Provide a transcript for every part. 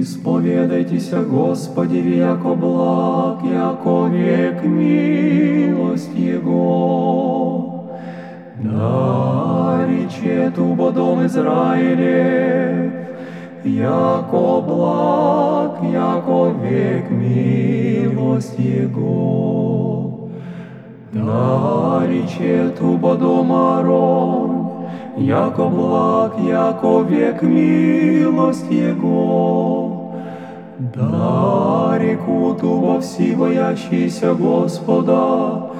Исповедайтеся Господи, яко благ, яко век милость Его. Да речет убодом Израилев, яко благ, яко век милость Его. Да речет убодом Арон, яко благ, яко век милость Его. Да рекут во все боящиеся Господа,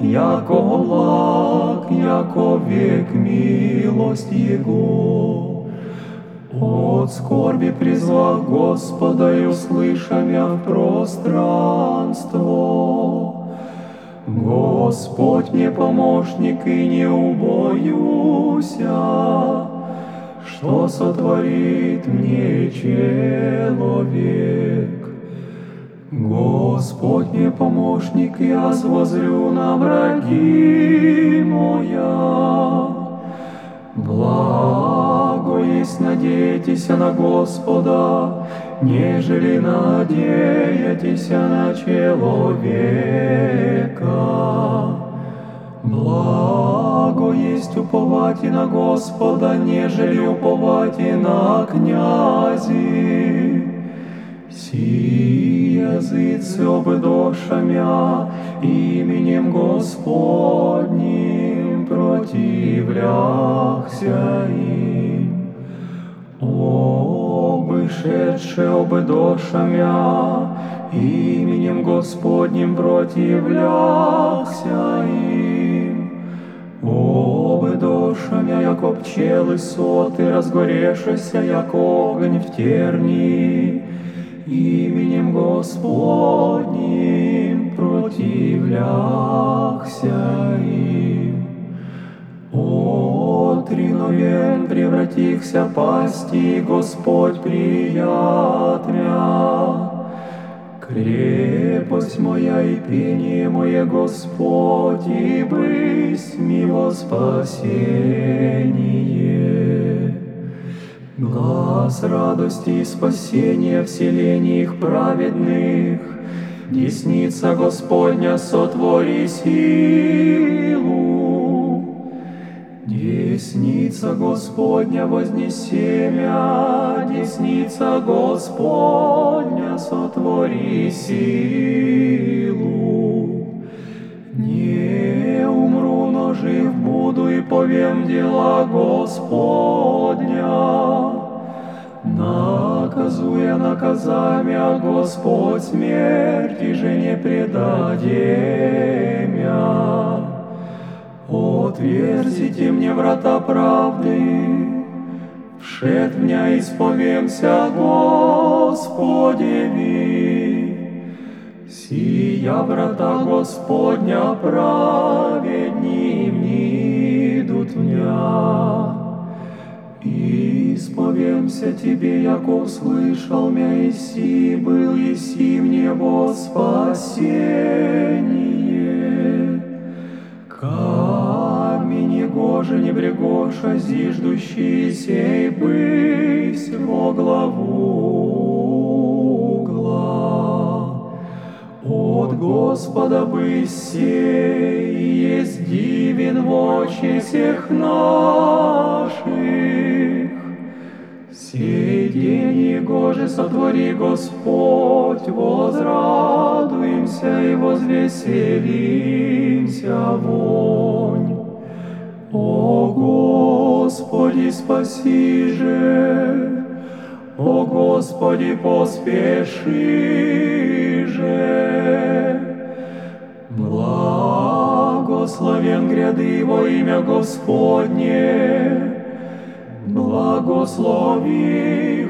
яко благ, яко век милость Его. От скорби призвал Господа и услышам я в пространство. Господь мне помощник и не убоюся, что сотворит мне человек. Господь мне помощник, я воззрю на враги моя. Благо есть надейтесь на Господа, нежели надеетесь на человека. Благо есть уповать и на Господа, нежели уповать и на князи. Си языцы обдошамя именем Господним противляхся им. О, вышедше обдошамя именем Господним противляхся им. О, обдошамя, яко пчелы соты, разгорешися, як огонь в тернии, именем Господним противляхся им. О, триновен превратихся пасти, Господь приятмя. Крепость моя и пение мое, Господь, и бысь мило спасение. Глаз радости и спасения вселений их праведных, Десница Господня сотвори силу. Десница Господня вознесемя, Десница Господня сотвори силу. Не умру, но жив буду и повем дела Господня. Наказуя наказамя Господь смерти же не предадемя. Отверзите мне врата правды, Вшед в меня исповемся, Господеви. Сия врата Господня праведни идут в меня. Исповемся Тебе, яко услышал меня, Иси, был Иси мне во спасение. Негоже не брегоша, зиждущий сей бысь во главу угла. От Господа бысь сей, есть дивен в очи всех наших. Сей день Его же сотвори Господь, возрадуемся и возвеселимся вонь. О Господи, спаси же, о Господи, поспеши же. Благословен гряды во имя Господне, Благослови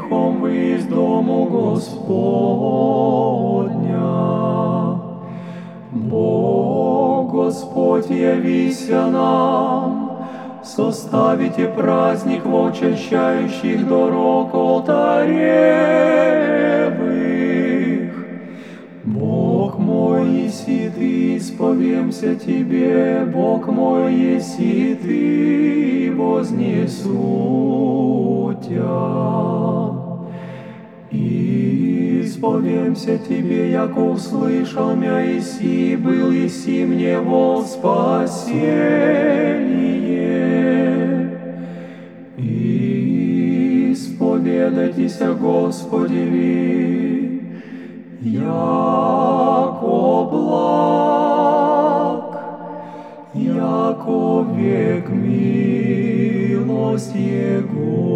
хом из дому Господня. Бог Господь явися нам, составите праздник в очищающих дорог алтаревых. Бог мой, еси ты, исповемся тебе, Бог мой, еси ты, вознесу Тя. Исповемся Тебе, яко услышал мя, иси был, иси мне во спасение. Исповедайтесь, Господи, яко благ, яко век милость Его.